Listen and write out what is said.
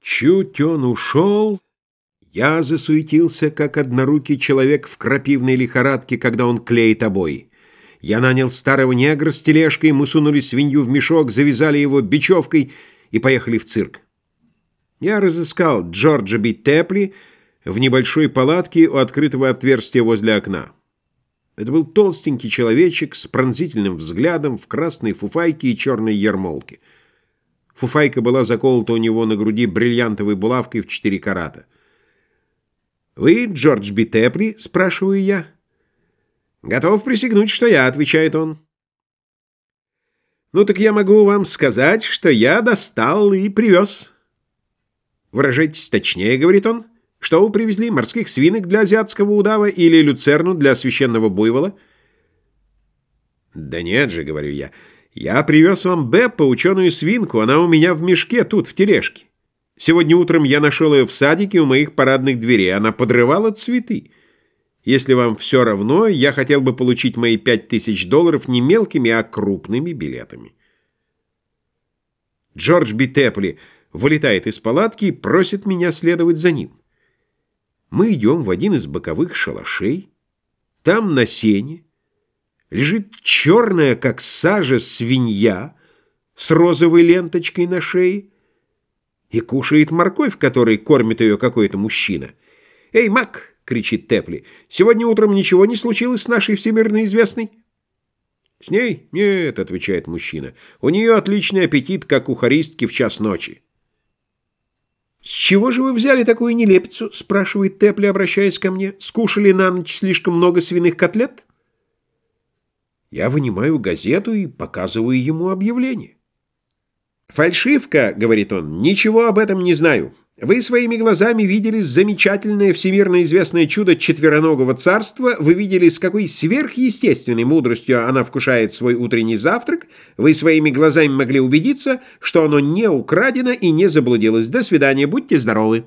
Чуть он ушел, я засуетился, как однорукий человек в крапивной лихорадке, когда он клеит обои. Я нанял старого негра с тележкой, мы сунули свинью в мешок, завязали его бечевкой и поехали в цирк. Я разыскал Джорджа Би Тепли в небольшой палатке у открытого отверстия возле окна. Это был толстенький человечек с пронзительным взглядом в красной фуфайке и черной ермолке — Фуфайка была заколота у него на груди бриллиантовой булавкой в четыре карата. «Вы Джордж Би Тепли?» — спрашиваю я. «Готов присягнуть, что я», — отвечает он. «Ну так я могу вам сказать, что я достал и привез». «Выражайтесь точнее», — говорит он. «Что вы привезли? Морских свинок для азиатского удава или люцерну для священного буйвола?» «Да нет же», — говорю я, — «Я привез вам Беппа, ученую свинку, она у меня в мешке, тут, в тележке. Сегодня утром я нашел ее в садике у моих парадных дверей, она подрывала цветы. Если вам все равно, я хотел бы получить мои пять тысяч долларов не мелкими, а крупными билетами». Джордж Битепли вылетает из палатки и просит меня следовать за ним. Мы идем в один из боковых шалашей. Там на сене лежит черная, как сажа, свинья с розовой ленточкой на шее и кушает морковь, которой кормит ее какой-то мужчина. «Эй, Мак!» — кричит Тепли. «Сегодня утром ничего не случилось с нашей всемирно известной?» «С ней? Нет», — отвечает мужчина. «У нее отличный аппетит, как у харистки в час ночи». «С чего же вы взяли такую нелепицу?» — спрашивает Тепли, обращаясь ко мне. «Скушали на ночь слишком много свиных котлет?» Я вынимаю газету и показываю ему объявление. «Фальшивка», — говорит он, — «ничего об этом не знаю. Вы своими глазами видели замечательное всемирно известное чудо четвероногого царства, вы видели, с какой сверхъестественной мудростью она вкушает свой утренний завтрак, вы своими глазами могли убедиться, что оно не украдено и не заблудилось. До свидания, будьте здоровы».